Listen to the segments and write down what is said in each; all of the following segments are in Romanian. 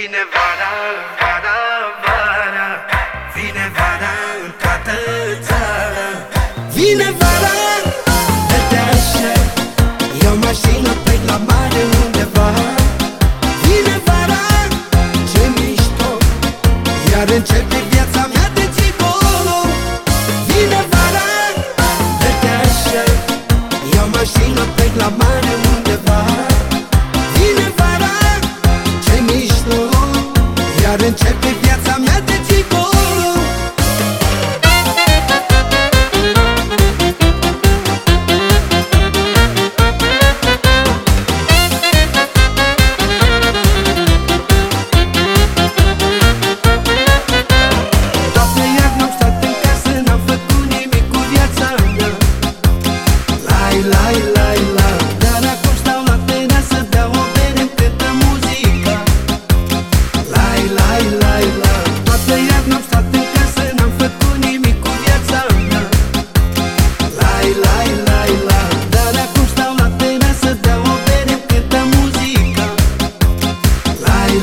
Vine vara, vara, vara. Vine vara în toată țara. Vine vara, de așa Eu mașină plec la undeva. Vine vara, ce mișto. Iar începe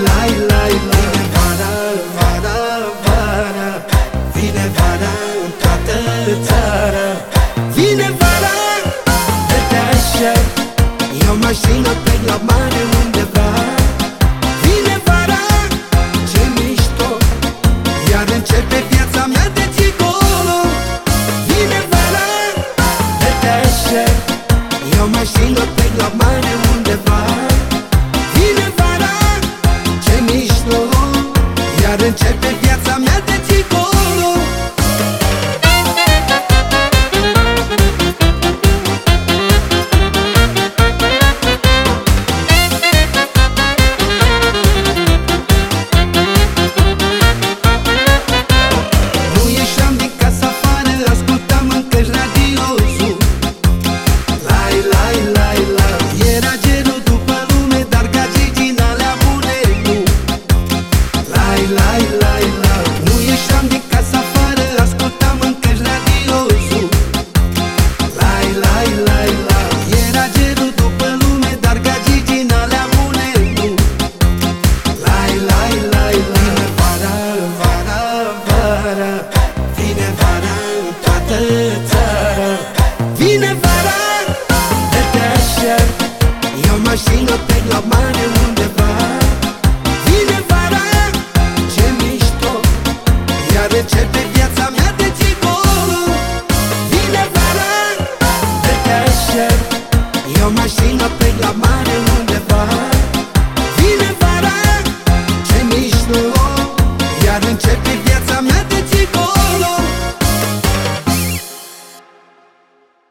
lai, lai, lai Vara, vara, vara Vine vara în toată țara. Vine vara, de așa. Eu mă mașină plec la mare undeva. Vine vara, ce mișto. Iar începe viața mea de gigolo Vine vara, de așa. Eu mașină plec la mare undeva. Happy